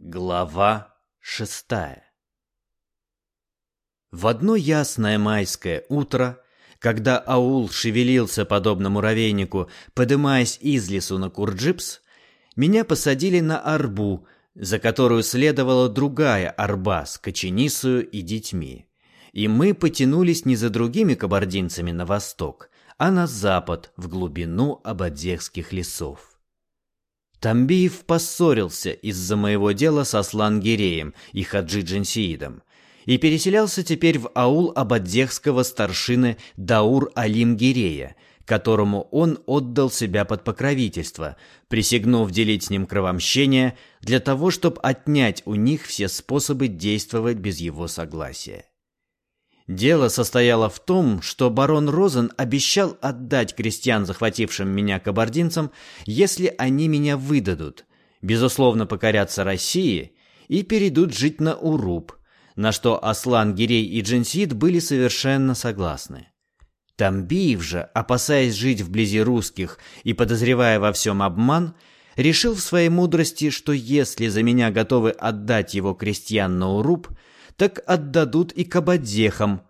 Глава шестая В одно ясное майское утро, когда аул шевелился подобно муравейнику, подымаясь из лесу на Курджипс, меня посадили на арбу, за которую следовала другая арба с коченисою и детьми. И мы потянулись не за другими кабардинцами на восток, а на запад, в глубину Абадзехских лесов. Тамбиев поссорился из-за моего дела со Слангиреем и Хаджи Джансиидом и переселялся теперь в аул Абадзехского старшины Даур Алим-Гирея, которому он отдал себя под покровительство, присягнув делить с ним кровомщение для того, чтобы отнять у них все способы действовать без его согласия. Дело состояло в том, что барон Розен обещал отдать крестьян, захватившим меня кабардинцам, если они меня выдадут, безусловно покорятся России и перейдут жить на Уруб, на что Аслан, Гирей и Джинсид были совершенно согласны. Тамбиев же, опасаясь жить вблизи русских и подозревая во всем обман, решил в своей мудрости, что если за меня готовы отдать его крестьян на Уруб – так отдадут и кабадзехам.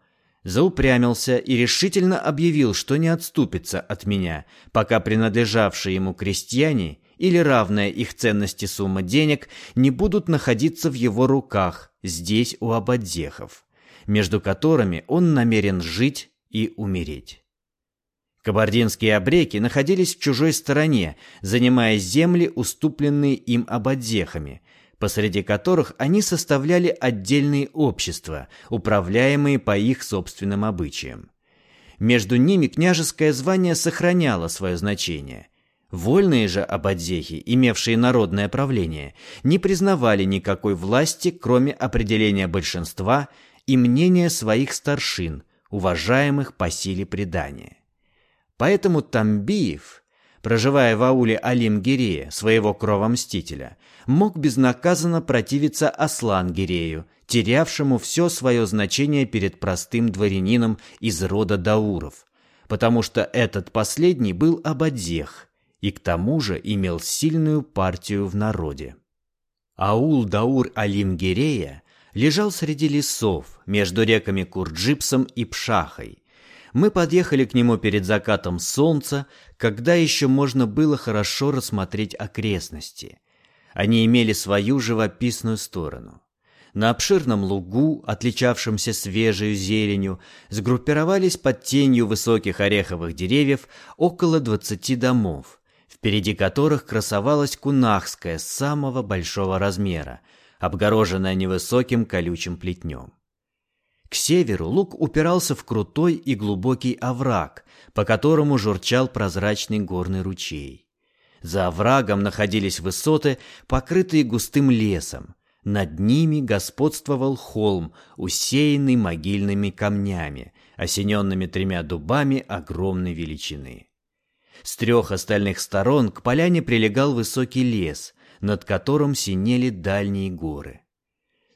Заупрямился и решительно объявил, что не отступится от меня, пока принадлежавшие ему крестьяне или равная их ценности сумма денег не будут находиться в его руках здесь у абадзехов, между которыми он намерен жить и умереть. Кабардинские обреки находились в чужой стороне, занимая земли, уступленные им абадзехами, посреди которых они составляли отдельные общества, управляемые по их собственным обычаям. Между ними княжеское звание сохраняло свое значение. Вольные же абадзехи, имевшие народное правление, не признавали никакой власти, кроме определения большинства и мнения своих старшин, уважаемых по силе предания. Поэтому Тамбиев, проживая в ауле Алим-Гирея, своего кровомстителя, мог безнаказанно противиться Аслан-Гирею, терявшему все свое значение перед простым дворянином из рода Дауров, потому что этот последний был Абадзех и к тому же имел сильную партию в народе. Аул Даур Алим-Гирея лежал среди лесов между реками Курджипсом и Пшахой. Мы подъехали к нему перед закатом солнца, когда еще можно было хорошо рассмотреть окрестности. Они имели свою живописную сторону. На обширном лугу, отличавшемся свежей зеленью, сгруппировались под тенью высоких ореховых деревьев около двадцати домов, впереди которых красовалась кунахская самого большого размера, обгороженная невысоким колючим плетнем. К северу луг упирался в крутой и глубокий овраг, по которому журчал прозрачный горный ручей. За оврагом находились высоты, покрытые густым лесом. Над ними господствовал холм, усеянный могильными камнями, осененными тремя дубами огромной величины. С трех остальных сторон к поляне прилегал высокий лес, над которым синели дальние горы.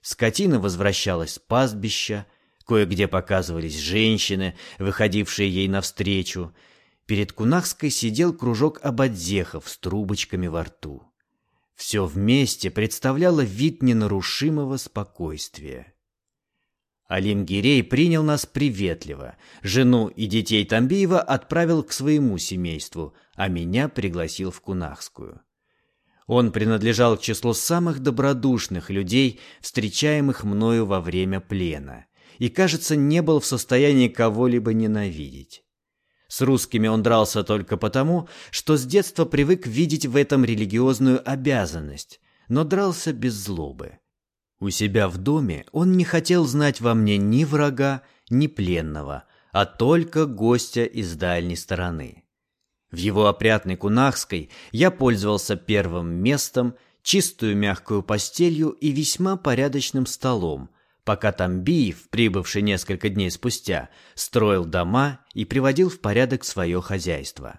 Скотина возвращалась с пастбища, кое-где показывались женщины, выходившие ей навстречу, Перед Кунахской сидел кружок ободзехов с трубочками во рту. Все вместе представляло вид ненарушимого спокойствия. Алимгирей принял нас приветливо. Жену и детей Тамбиева отправил к своему семейству, а меня пригласил в Кунахскую. Он принадлежал к числу самых добродушных людей, встречаемых мною во время плена, и, кажется, не был в состоянии кого-либо ненавидеть. С русскими он дрался только потому, что с детства привык видеть в этом религиозную обязанность, но дрался без злобы. У себя в доме он не хотел знать во мне ни врага, ни пленного, а только гостя из дальней стороны. В его опрятной кунахской я пользовался первым местом, чистую мягкую постелью и весьма порядочным столом, пока Тамбиев, прибывший несколько дней спустя, строил дома и приводил в порядок свое хозяйство.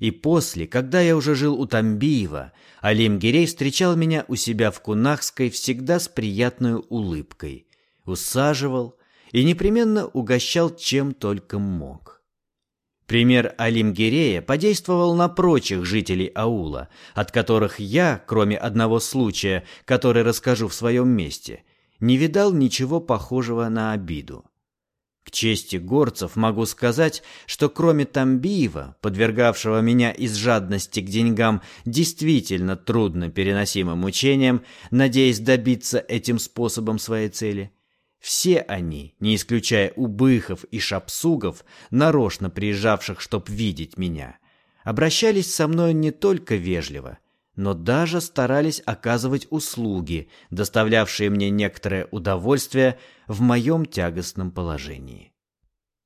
И после, когда я уже жил у Тамбиева, Алим Гирей встречал меня у себя в Кунахской всегда с приятной улыбкой, усаживал и непременно угощал чем только мог. Пример Алимгирея подействовал на прочих жителей аула, от которых я, кроме одного случая, который расскажу в своем месте, не видал ничего похожего на обиду. К чести горцев могу сказать, что кроме Тамбиева, подвергавшего меня из жадности к деньгам действительно трудно переносимым мучениям, надеясь добиться этим способом своей цели, все они, не исключая убыхов и шапсугов, нарочно приезжавших, чтоб видеть меня, обращались со мной не только вежливо, но даже старались оказывать услуги, доставлявшие мне некоторое удовольствие в моем тягостном положении.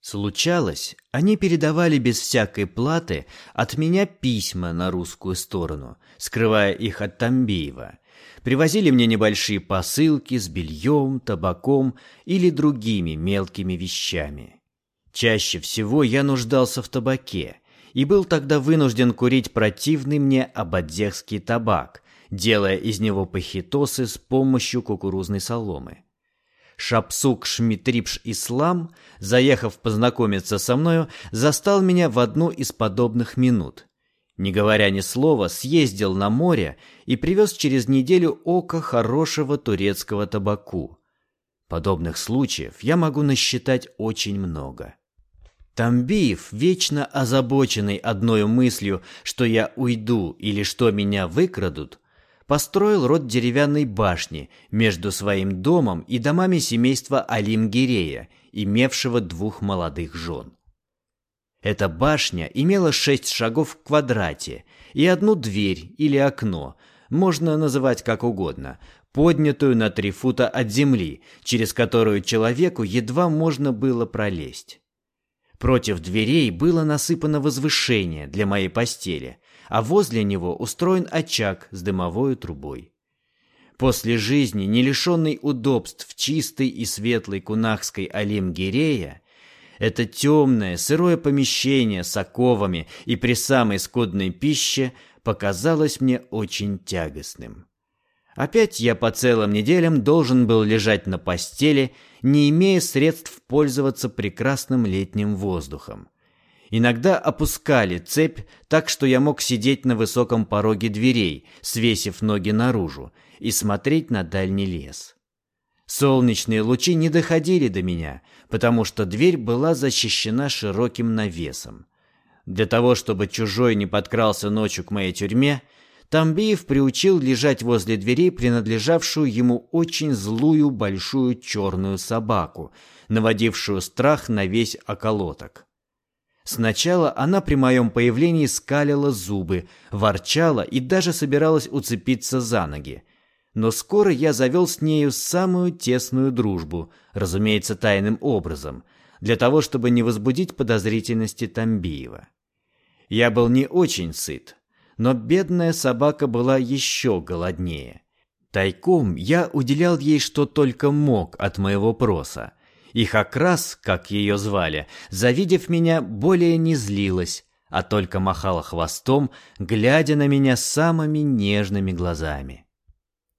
Случалось, они передавали без всякой платы от меня письма на русскую сторону, скрывая их от Тамбиева, Привозили мне небольшие посылки с бельем, табаком или другими мелкими вещами. Чаще всего я нуждался в табаке и был тогда вынужден курить противный мне абадзехский табак, делая из него пахитосы с помощью кукурузной соломы. Шапсук Шмитрипш Ислам, заехав познакомиться со мною, застал меня в одну из подобных минут – не говоря ни слова, съездил на море и привез через неделю око хорошего турецкого табаку. Подобных случаев я могу насчитать очень много. Тамбиев, вечно озабоченный одной мыслью, что я уйду или что меня выкрадут, построил род деревянной башни между своим домом и домами семейства Алимгирея, имевшего двух молодых жен. Эта башня имела шесть шагов в квадрате и одну дверь или окно, можно называть как угодно, поднятую на три фута от земли, через которую человеку едва можно было пролезть. Против дверей было насыпано возвышение для моей постели, а возле него устроен очаг с дымовой трубой. После жизни, не лишенной удобств чистой и светлой кунахской Алим-Гирея, это темное, сырое помещение с оковами и при самой скудной пище показалось мне очень тягостным. Опять я по целым неделям должен был лежать на постели, не имея средств пользоваться прекрасным летним воздухом. Иногда опускали цепь так, что я мог сидеть на высоком пороге дверей, свесив ноги наружу, и смотреть на дальний лес. Солнечные лучи не доходили до меня, потому что дверь была защищена широким навесом. Для того, чтобы чужой не подкрался ночью к моей тюрьме, Тамбиев приучил лежать возле дверей принадлежавшую ему очень злую большую черную собаку, наводившую страх на весь околоток. Сначала она при моем появлении скалила зубы, ворчала и даже собиралась уцепиться за ноги, но скоро я завел с нею самую тесную дружбу, разумеется, тайным образом, для того, чтобы не возбудить подозрительности Тамбиева. Я был не очень сыт, но бедная собака была еще голоднее. Тайком я уделял ей что только мог от моего проса. И Хакрас, как ее звали, завидев меня, более не злилась, а только махала хвостом, глядя на меня самыми нежными глазами.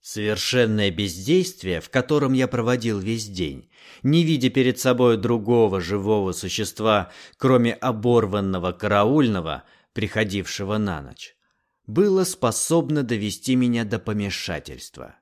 Совершенное бездействие, в котором я проводил весь день, не видя перед собой другого живого существа, кроме оборванного караульного, приходившего на ночь, было способно довести меня до помешательства.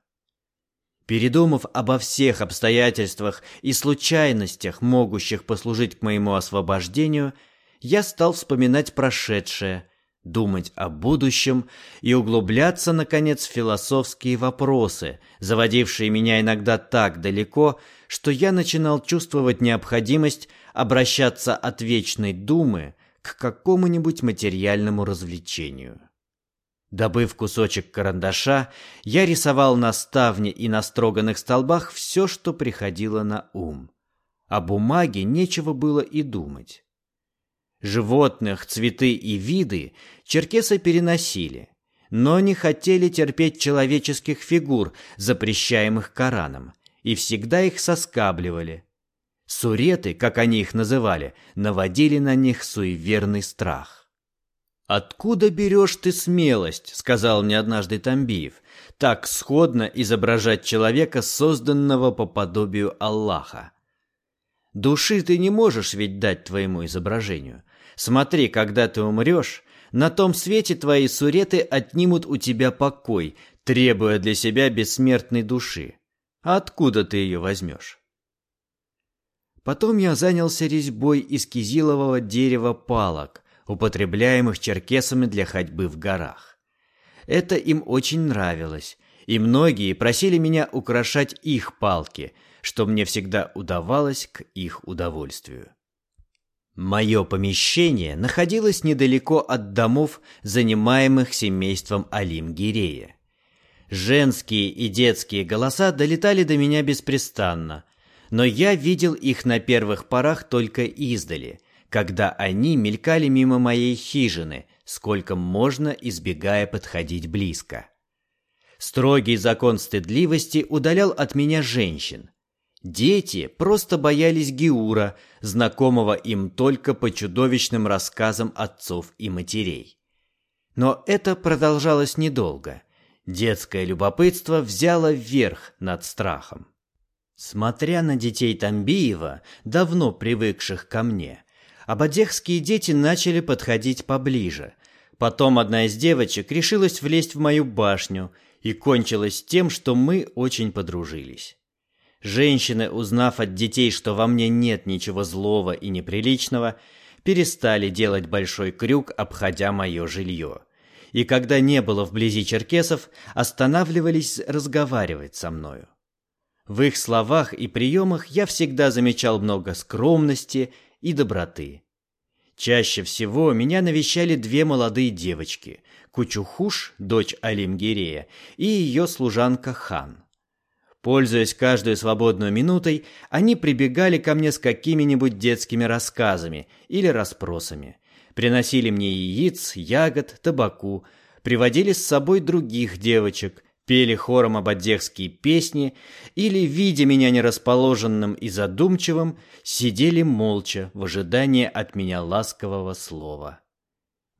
Передумав обо всех обстоятельствах и случайностях, могущих послужить к моему освобождению, я стал вспоминать прошедшее, думать о будущем и углубляться, наконец, в философские вопросы, заводившие меня иногда так далеко, что я начинал чувствовать необходимость обращаться от вечной думы к какому-нибудь материальному развлечению. Добыв кусочек карандаша, я рисовал на ставне и на строганных столбах все, что приходило на ум. О бумаге нечего было и думать. Животных, цветы и виды черкесы переносили, но не хотели терпеть человеческих фигур, запрещаемых Кораном, и всегда их соскабливали. Суреты, как они их называли, наводили на них суеверный страх. «Откуда берешь ты смелость?» — сказал мне однажды Тамбиев. «Так сходно изображать человека, созданного по подобию Аллаха. Души ты не можешь ведь дать твоему изображению. Смотри, когда ты умрешь, на том свете твои суреты отнимут у тебя покой, требуя для себя бессмертной души. А откуда ты ее возьмешь? Потом я занялся резьбой из кизилового дерева палок, употребляемых черкесами для ходьбы в горах. Это им очень нравилось, и многие просили меня украшать их палки, что мне всегда удавалось к их удовольствию. Мое помещение находилось недалеко от домов, занимаемых семейством Алим-Гирея. Женские и детские голоса долетали до меня беспрестанно, но я видел их на первых порах только издали, когда они мелькали мимо моей хижины, сколько можно избегая подходить близко. Строгий закон стыдливости удалял от меня женщин. Дети просто боялись Геура, знакомого им только по чудовищным рассказам отцов и матерей. Но это продолжалось недолго. Детское любопытство взяло верх над страхом. Смотря на детей Тамбиева, давно привыкших ко мне, абадехские дети начали подходить поближе. Потом одна из девочек решилась влезть в мою башню и кончилось тем, что мы очень подружились. Женщины, узнав от детей, что во мне нет ничего злого и неприличного, перестали делать большой крюк, обходя мое жилье. И когда не было вблизи черкесов, останавливались разговаривать со мною. В их словах и приемах я всегда замечал много скромности и доброты. Чаще всего меня навещали две молодые девочки – Кучухуш, дочь Алимгирея, и ее служанка Хан. Пользуясь каждой свободной минутой, они прибегали ко мне с какими-нибудь детскими рассказами или расспросами. Приносили мне яиц, ягод, табаку, приводили с собой других девочек, пели хором абаддехские песни или, видя меня нерасположенным и задумчивым, сидели молча в ожидании от меня ласкового слова.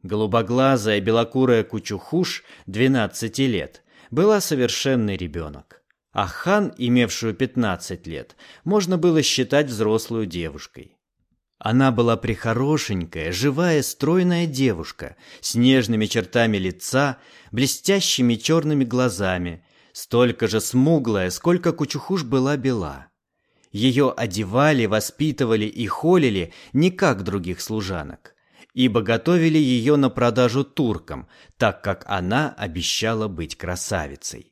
Голубоглазая белокурая кучухуш, 12 лет, была совершенный ребенок, а хан, имевшую 15 лет, можно было считать взрослую девушкой. Она была прихорошенькая, живая, стройная девушка с нежными чертами лица, блестящими черными глазами, столько же смуглая, сколько Кучухуш была бела. Ее одевали, воспитывали и холили не как других служанок, ибо готовили ее на продажу туркам, так как она обещала быть красавицей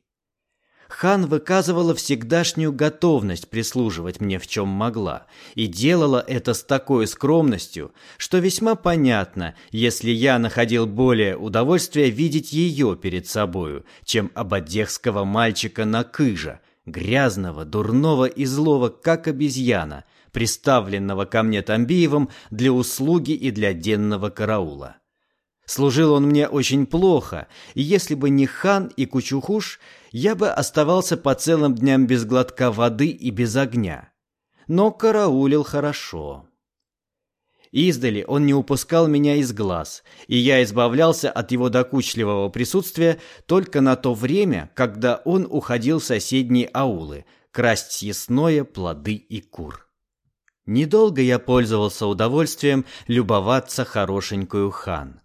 хан выказывала всегдашнюю готовность прислуживать мне в чем могла, и делала это с такой скромностью, что весьма понятно, если я находил более удовольствие видеть ее перед собою, чем абадехского мальчика на кыжа, грязного, дурного и злого, как обезьяна, приставленного ко мне Тамбиевым для услуги и для денного караула. Служил он мне очень плохо, и если бы не хан и кучухуш, я бы оставался по целым дням без глотка воды и без огня. Но караулил хорошо. Издали он не упускал меня из глаз, и я избавлялся от его докучливого присутствия только на то время, когда он уходил в соседние аулы, красть съестное, плоды и кур. Недолго я пользовался удовольствием любоваться хорошенькую хан.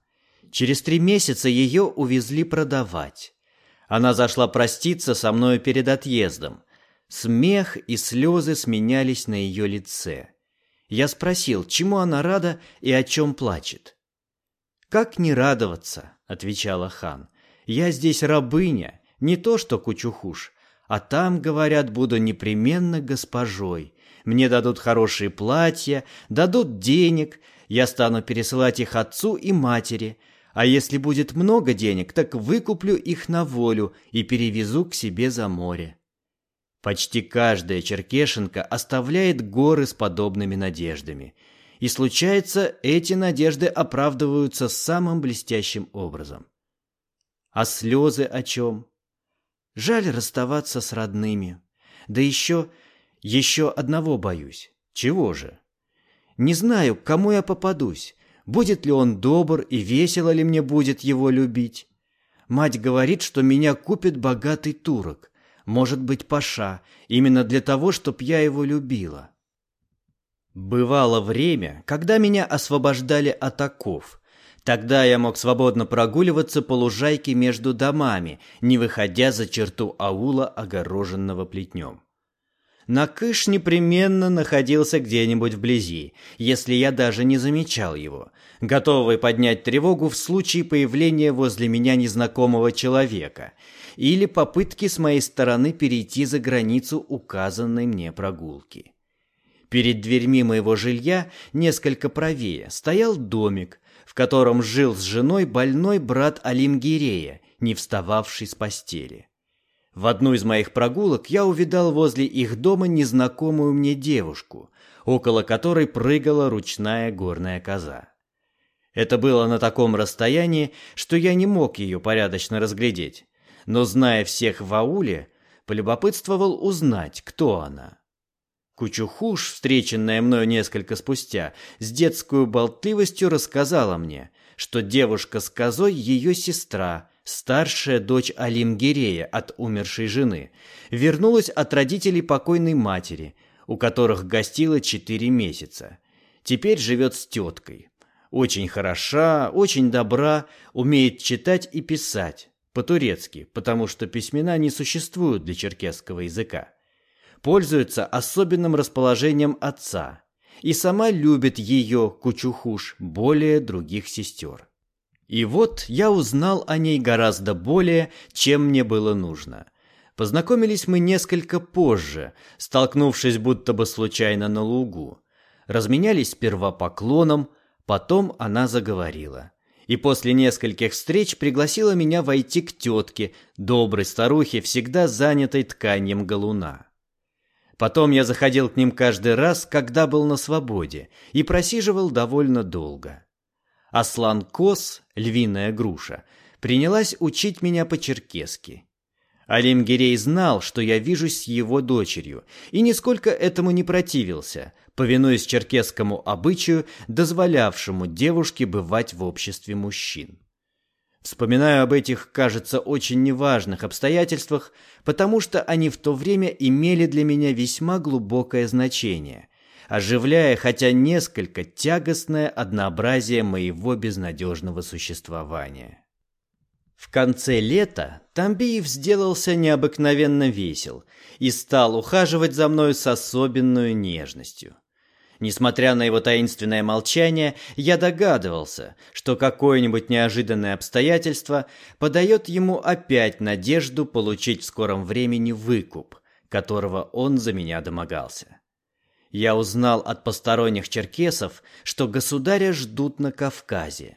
Через три месяца ее увезли продавать. Она зашла проститься со мною перед отъездом. Смех и слезы сменялись на ее лице. Я спросил, чему она рада и о чем плачет. «Как не радоваться?» — отвечала хан. «Я здесь рабыня, не то что кучухуш, а там, говорят, буду непременно госпожой. Мне дадут хорошие платья, дадут денег, я стану пересылать их отцу и матери, а если будет много денег, так выкуплю их на волю и перевезу к себе за море. Почти каждая черкешенка оставляет горы с подобными надеждами. И случается, эти надежды оправдываются самым блестящим образом. А слезы о чем? Жаль расставаться с родными. Да еще, еще одного боюсь. Чего же? Не знаю, к кому я попадусь будет ли он добр и весело ли мне будет его любить. Мать говорит, что меня купит богатый турок, может быть, паша, именно для того, чтоб я его любила. Бывало время, когда меня освобождали от оков. Тогда я мог свободно прогуливаться по лужайке между домами, не выходя за черту аула, огороженного плетнем. Накыш непременно находился где-нибудь вблизи, если я даже не замечал его, готовый поднять тревогу в случае появления возле меня незнакомого человека или попытки с моей стороны перейти за границу указанной мне прогулки. Перед дверьми моего жилья, несколько правее, стоял домик, в котором жил с женой больной брат Алимгирея, не встававший с постели. В одну из моих прогулок я увидал возле их дома незнакомую мне девушку, около которой прыгала ручная горная коза. Это было на таком расстоянии, что я не мог ее порядочно разглядеть, но, зная всех в ауле, полюбопытствовал узнать, кто она. Кучухуш, встреченная мною несколько спустя, с детской болтливостью рассказала мне, что девушка с козой ее сестра – старшая дочь Алимгирея от умершей жены, вернулась от родителей покойной матери, у которых гостила четыре месяца. Теперь живет с теткой. Очень хороша, очень добра, умеет читать и писать, по-турецки, потому что письмена не существуют для черкесского языка. Пользуется особенным расположением отца и сама любит ее, Кучухуш, более других сестер. И вот я узнал о ней гораздо более, чем мне было нужно. Познакомились мы несколько позже, столкнувшись будто бы случайно на лугу. Разменялись сперва поклоном, потом она заговорила. И после нескольких встреч пригласила меня войти к тетке, доброй старухе, всегда занятой тканьем галуна. Потом я заходил к ним каждый раз, когда был на свободе, и просиживал довольно долго. Аслан Кос, львиная груша, принялась учить меня по-черкесски. Алим Гирей знал, что я вижусь с его дочерью, и нисколько этому не противился, повинуясь черкесскому обычаю, дозволявшему девушке бывать в обществе мужчин. Вспоминаю об этих, кажется, очень неважных обстоятельствах, потому что они в то время имели для меня весьма глубокое значение, оживляя хотя несколько тягостное однообразие моего безнадежного существования. В конце лета Тамбиев сделался необыкновенно весел и стал ухаживать за мной с особенной нежностью. Несмотря на его таинственное молчание, я догадывался, что какое-нибудь неожиданное обстоятельство подает ему опять надежду получить в скором времени выкуп, которого он за меня домогался. Я узнал от посторонних черкесов, что государя ждут на Кавказе.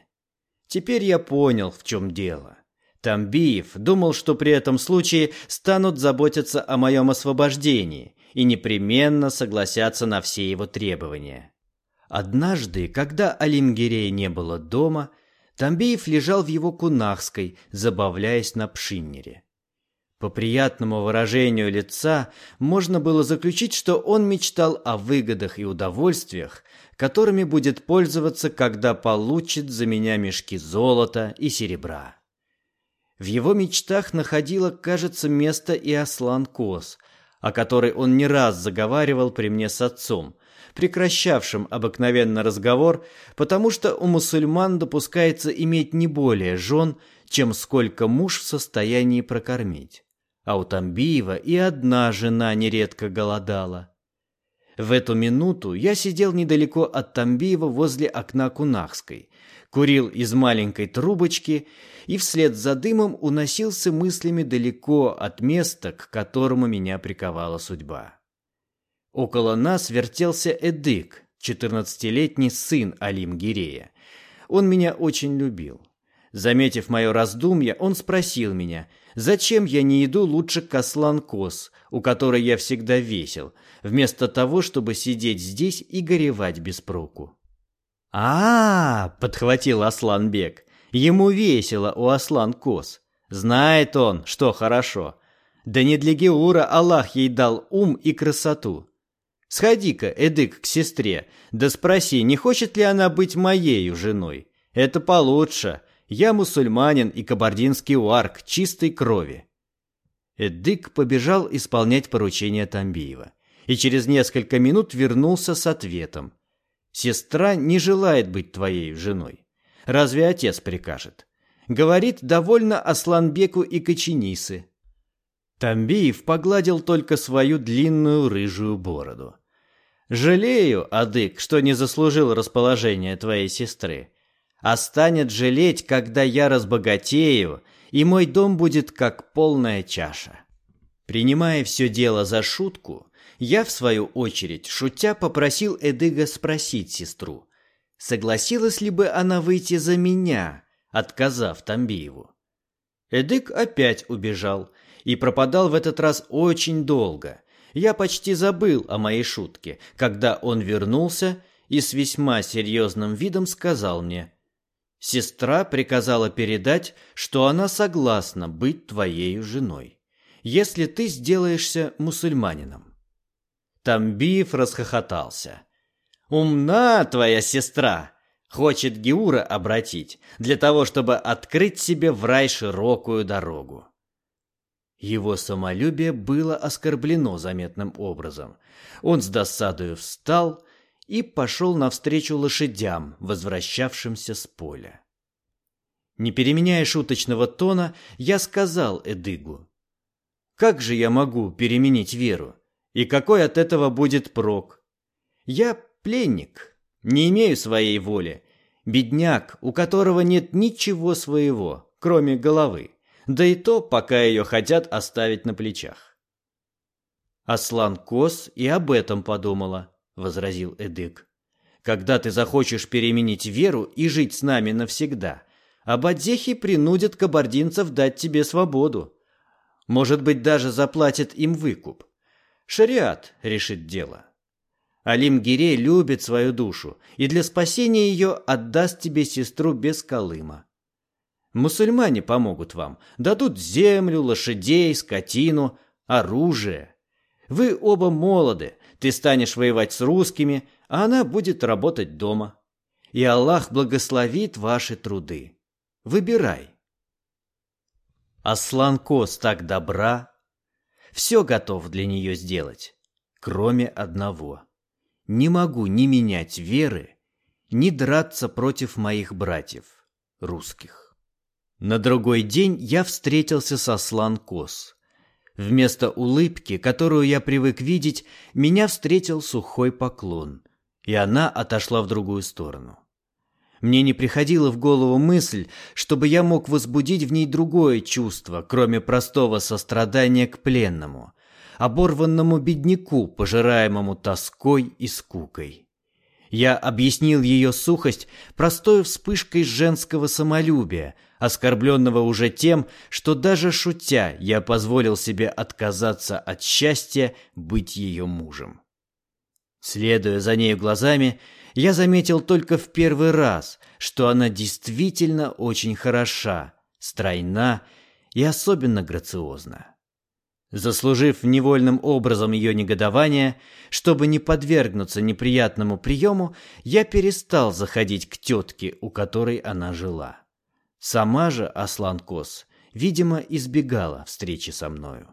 Теперь я понял, в чем дело. Тамбиев думал, что при этом случае станут заботиться о моем освобождении и непременно согласятся на все его требования. Однажды, когда Алимгирея не было дома, Тамбиев лежал в его кунахской, забавляясь на пшиннере. По приятному выражению лица можно было заключить, что он мечтал о выгодах и удовольствиях, которыми будет пользоваться, когда получит за меня мешки золота и серебра. В его мечтах находило, кажется, место и Аслан Кос, о которой он не раз заговаривал при мне с отцом, прекращавшим обыкновенно разговор, потому что у мусульман допускается иметь не более жен, чем сколько муж в состоянии прокормить а у Тамбиева и одна жена нередко голодала. В эту минуту я сидел недалеко от Тамбиева возле окна Кунахской, курил из маленькой трубочки и вслед за дымом уносился мыслями далеко от места, к которому меня приковала судьба. Около нас вертелся Эдык, четырнадцатилетний сын Алим Гирея. Он меня очень любил. Заметив мое раздумье, он спросил меня, зачем я не иду лучше к Аслан-Кос, у которой я всегда весел, вместо того, чтобы сидеть здесь и горевать без проку. а, -а, -а подхватил Асланбек, — ему весело у Аслан-Кос. Знает он, что хорошо. Да не для Геура Аллах ей дал ум и красоту. Сходи-ка, Эдык, к сестре, да спроси, не хочет ли она быть моею женой. Это получше, я мусульманин и кабардинский уарк чистой крови. Эдык побежал исполнять поручение Тамбиева. и через несколько минут вернулся с ответом. «Сестра не желает быть твоей женой. Разве отец прикажет?» Говорит довольно Асланбеку и Коченисы. Тамбиев погладил только свою длинную рыжую бороду. «Жалею, Адык, что не заслужил расположения твоей сестры. А станет жалеть, когда я разбогатею, и мой дом будет как полная чаша». Принимая все дело за шутку, я, в свою очередь, шутя, попросил Эдыга спросить сестру, согласилась ли бы она выйти за меня, отказав Тамбиеву. Эдык опять убежал и пропадал в этот раз очень долго. Я почти забыл о моей шутке, когда он вернулся и с весьма серьезным видом сказал мне, «Сестра приказала передать, что она согласна быть твоей женой, если ты сделаешься мусульманином». Тамбиев расхохотался. «Умна твоя сестра!» Хочет Геура обратить, для того, чтобы открыть себе в рай широкую дорогу. Его самолюбие было оскорблено заметным образом. Он с досадою встал и пошел навстречу лошадям, возвращавшимся с поля. Не переменяя шуточного тона, я сказал Эдыгу, «Как же я могу переменить веру? И какой от этого будет прок? Я пленник, не имею своей воли. Бедняк, у которого нет ничего своего, кроме головы. Да и то, пока ее хотят оставить на плечах. Аслан Кос и об этом подумала, возразил Эдык. Когда ты захочешь переменить веру и жить с нами навсегда, абадзехи принудят кабардинцев дать тебе свободу. Может быть, даже заплатят им выкуп. Шариат решит дело. Алим Гирей любит свою душу и для спасения ее отдаст тебе сестру без колыма. Мусульмане помогут вам, дадут землю, лошадей, скотину, оружие. Вы оба молоды, ты станешь воевать с русскими, а она будет работать дома. И Аллах благословит ваши труды. Выбирай. Аслан Кос так добра, все готов для нее сделать, кроме одного — не могу ни менять веры, ни драться против моих братьев, русских. На другой день я встретился со Слан Кос. Вместо улыбки, которую я привык видеть, меня встретил сухой поклон, и она отошла в другую сторону. Мне не приходила в голову мысль, чтобы я мог возбудить в ней другое чувство, кроме простого сострадания к пленному, оборванному бедняку, пожираемому тоской и скукой. Я объяснил ее сухость простой вспышкой женского самолюбия, оскорбленного уже тем, что даже шутя я позволил себе отказаться от счастья быть ее мужем. Следуя за нею глазами, я заметил только в первый раз, что она действительно очень хороша, стройна и особенно грациозна. Заслужив невольным образом ее негодование, чтобы не подвергнуться неприятному приему, я перестал заходить к тетке, у которой она жила. Сама же Аслан Кос, видимо, избегала встречи со мною.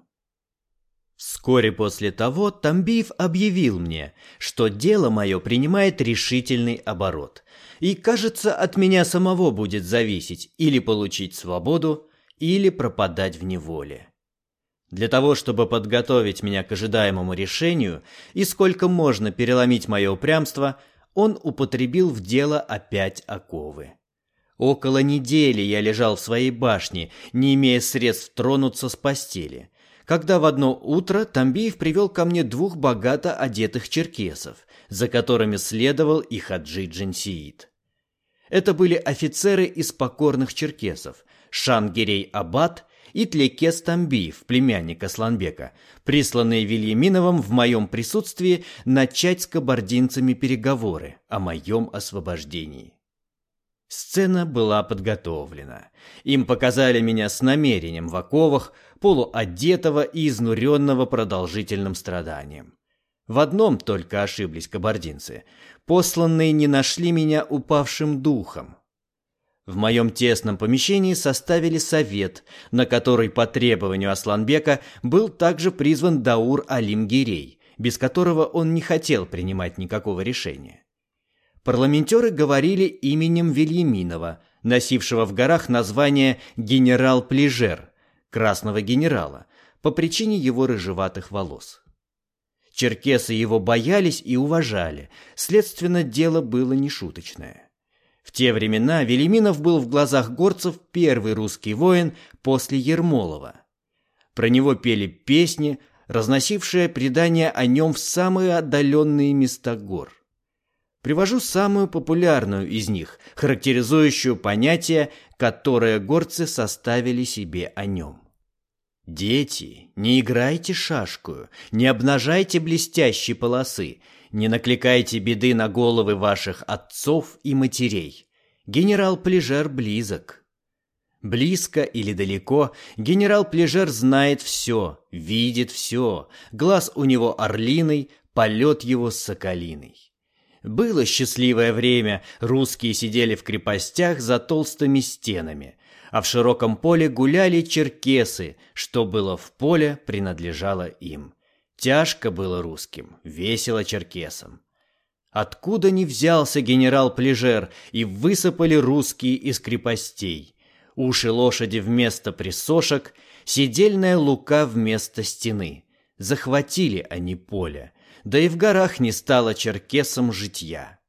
Вскоре после того Тамбиев объявил мне, что дело мое принимает решительный оборот, и, кажется, от меня самого будет зависеть или получить свободу, или пропадать в неволе. Для того, чтобы подготовить меня к ожидаемому решению и сколько можно переломить мое упрямство, он употребил в дело опять оковы. Около недели я лежал в своей башне, не имея средств тронуться с постели, когда в одно утро Тамбиев привел ко мне двух богато одетых черкесов, за которыми следовал и Хаджи Джинсиит. Это были офицеры из покорных черкесов, Шангирей Абад и Тлекес Тамбиев, племянник Асланбека, присланные Вильяминовым в моем присутствии начать с кабардинцами переговоры о моем освобождении. Сцена была подготовлена. Им показали меня с намерением в оковах, полуодетого и изнуренного продолжительным страданием. В одном только ошиблись кабардинцы. Посланные не нашли меня упавшим духом, в моем тесном помещении составили совет, на который по требованию Асланбека был также призван Даур Алимгирей, без которого он не хотел принимать никакого решения. Парламентеры говорили именем Вильяминова, носившего в горах название «генерал Плежер», красного генерала, по причине его рыжеватых волос. Черкесы его боялись и уважали, следственно, дело было нешуточное. В те времена Велиминов был в глазах горцев первый русский воин после Ермолова. Про него пели песни, разносившие предания о нем в самые отдаленные места гор. Привожу самую популярную из них, характеризующую понятие, которое горцы составили себе о нем. Дети, не играйте шашкую, не обнажайте блестящие полосы, не накликайте беды на головы ваших отцов и матерей. Генерал Плежер близок. Близко или далеко, генерал Плежер знает все, видит все. Глаз у него орлиный, полет его соколиный. Было счастливое время, русские сидели в крепостях за толстыми стенами, а в широком поле гуляли черкесы, что было в поле, принадлежало им. Тяжко было русским, весело черкесам. Откуда ни взялся генерал Плежер, и высыпали русские из крепостей. Уши лошади вместо присошек, седельная лука вместо стены. Захватили они поле, да и в горах не стало черкесам житья.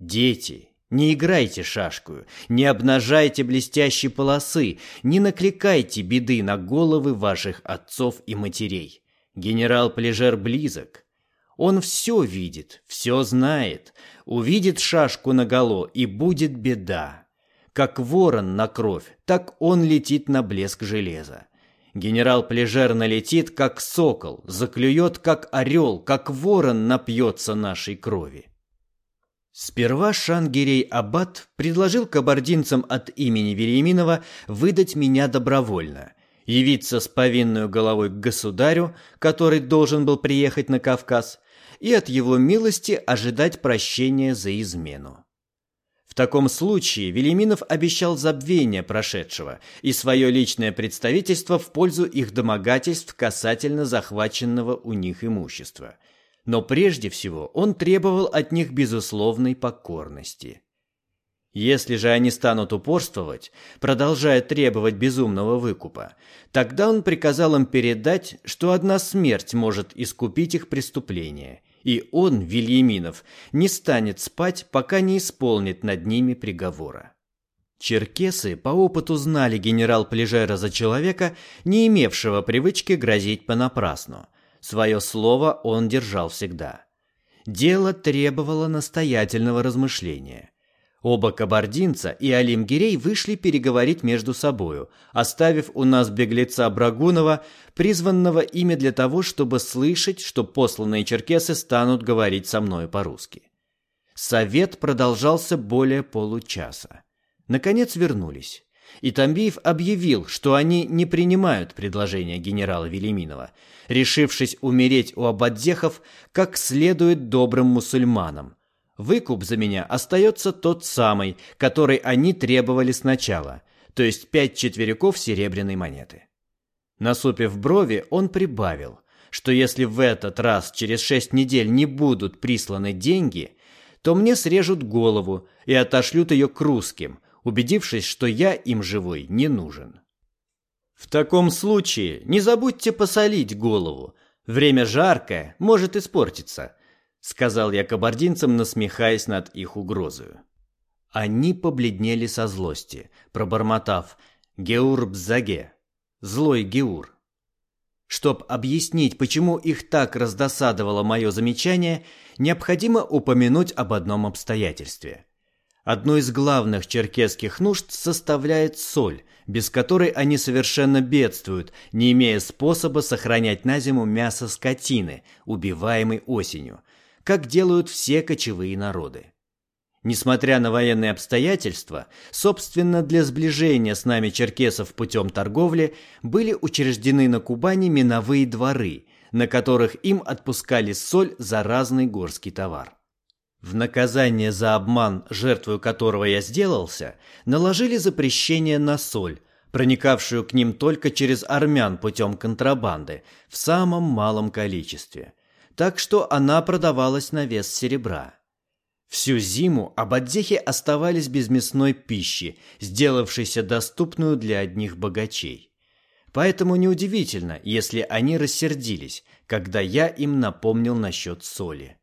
Дети, не играйте шашкую, не обнажайте блестящие полосы, не накликайте беды на головы ваших отцов и матерей. Генерал Плежер близок. Он все видит, все знает, увидит шашку наголо, и будет беда. Как ворон на кровь, так он летит на блеск железа. Генерал Плежер налетит, как сокол, заклюет, как орел, как ворон напьется нашей крови. Сперва Шангирей Аббат предложил кабардинцам от имени Вереминова выдать меня добровольно, явиться с повинную головой к государю, который должен был приехать на Кавказ, и от его милости ожидать прощения за измену. В таком случае Велиминов обещал забвение прошедшего и свое личное представительство в пользу их домогательств касательно захваченного у них имущества – но прежде всего он требовал от них безусловной покорности. Если же они станут упорствовать, продолжая требовать безумного выкупа, тогда он приказал им передать, что одна смерть может искупить их преступление, и он, Вильяминов, не станет спать, пока не исполнит над ними приговора. Черкесы по опыту знали генерал Плежера за человека, не имевшего привычки грозить понапрасну, Свое слово он держал всегда. Дело требовало настоятельного размышления. Оба кабардинца и Алим Гирей вышли переговорить между собою, оставив у нас беглеца Брагунова, призванного ими для того, чтобы слышать, что посланные черкесы станут говорить со мной по-русски. Совет продолжался более получаса. Наконец вернулись. И Тамбиев объявил, что они не принимают предложение генерала Велиминова, решившись умереть у абадзехов как следует добрым мусульманам. Выкуп за меня остается тот самый, который они требовали сначала, то есть пять четверяков серебряной монеты. Насупив брови, он прибавил, что если в этот раз через шесть недель не будут присланы деньги, то мне срежут голову и отошлют ее к русским, убедившись, что я им живой не нужен. В таком случае не забудьте посолить голову. Время жаркое, может испортиться, сказал я кабардинцам, насмехаясь над их угрозою. Они побледнели со злости, пробормотав «Геур Бзаге», «Злой Геур». Чтоб объяснить, почему их так раздосадовало мое замечание, необходимо упомянуть об одном обстоятельстве – Одну из главных черкесских нужд составляет соль, без которой они совершенно бедствуют, не имея способа сохранять на зиму мясо скотины, убиваемой осенью, как делают все кочевые народы. Несмотря на военные обстоятельства, собственно, для сближения с нами черкесов путем торговли были учреждены на Кубани миновые дворы, на которых им отпускали соль за разный горский товар. В наказание за обман, жертвою которого я сделался, наложили запрещение на соль, проникавшую к ним только через армян путем контрабанды, в самом малом количестве. Так что она продавалась на вес серебра. Всю зиму абадзехи оставались без мясной пищи, сделавшейся доступную для одних богачей. Поэтому неудивительно, если они рассердились, когда я им напомнил насчет соли.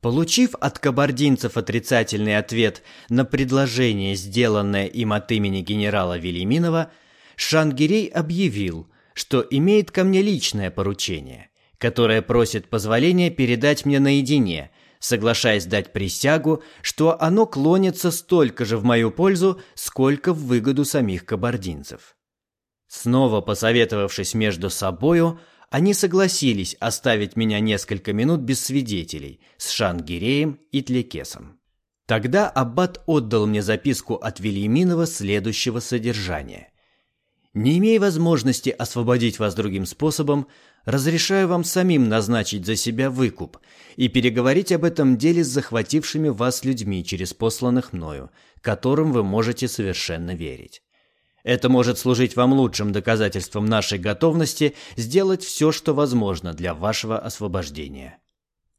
Получив от кабардинцев отрицательный ответ на предложение, сделанное им от имени генерала Велиминова, Шангирей объявил, что имеет ко мне личное поручение, которое просит позволения передать мне наедине, соглашаясь дать присягу, что оно клонится столько же в мою пользу, сколько в выгоду самих кабардинцев. Снова посоветовавшись между собою, они согласились оставить меня несколько минут без свидетелей с Шангиреем и Тлекесом. Тогда Аббат отдал мне записку от Вильяминова следующего содержания. «Не имея возможности освободить вас другим способом, разрешаю вам самим назначить за себя выкуп и переговорить об этом деле с захватившими вас людьми через посланных мною, которым вы можете совершенно верить. Это может служить вам лучшим доказательством нашей готовности сделать все, что возможно для вашего освобождения.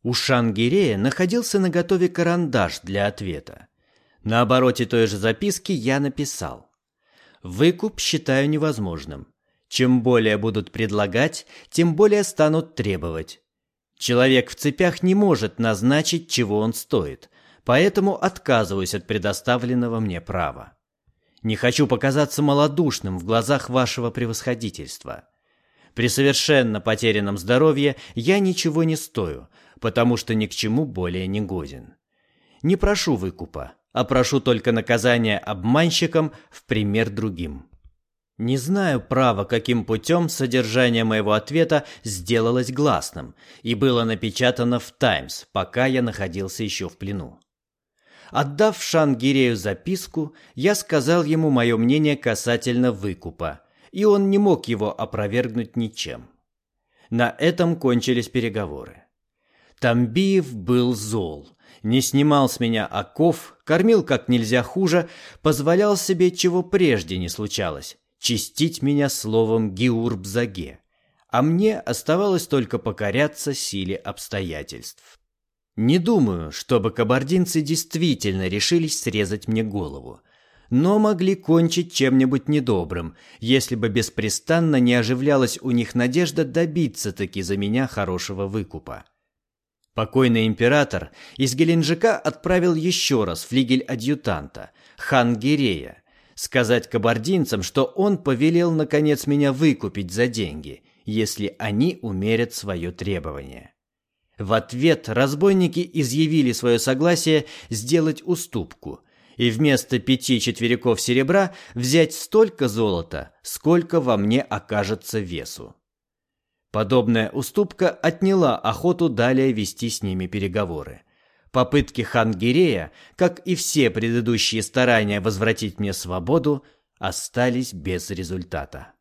У Шангирея находился на готове карандаш для ответа. На обороте той же записки я написал. Выкуп считаю невозможным. Чем более будут предлагать, тем более станут требовать. Человек в цепях не может назначить, чего он стоит, поэтому отказываюсь от предоставленного мне права. Не хочу показаться малодушным в глазах вашего превосходительства. При совершенно потерянном здоровье я ничего не стою, потому что ни к чему более не годен. Не прошу выкупа, а прошу только наказания обманщикам в пример другим. Не знаю, право, каким путем содержание моего ответа сделалось гласным и было напечатано в «Таймс», пока я находился еще в плену. Отдав Шангирею записку, я сказал ему мое мнение касательно выкупа, и он не мог его опровергнуть ничем. На этом кончились переговоры. Тамбиев был зол, не снимал с меня оков, кормил как нельзя хуже, позволял себе, чего прежде не случалось, чистить меня словом Гиурбзаге, а мне оставалось только покоряться силе обстоятельств. Не думаю, чтобы кабардинцы действительно решились срезать мне голову, но могли кончить чем-нибудь недобрым, если бы беспрестанно не оживлялась у них надежда добиться таки за меня хорошего выкупа. Покойный император из Геленджика отправил еще раз флигель адъютанта, хан Гирея, сказать кабардинцам, что он повелел наконец меня выкупить за деньги, если они умерят свое требование. В ответ разбойники изъявили свое согласие сделать уступку и вместо пяти четвериков серебра взять столько золота, сколько во мне окажется весу. Подобная уступка отняла охоту далее вести с ними переговоры. Попытки Хангирея, как и все предыдущие старания возвратить мне свободу, остались без результата.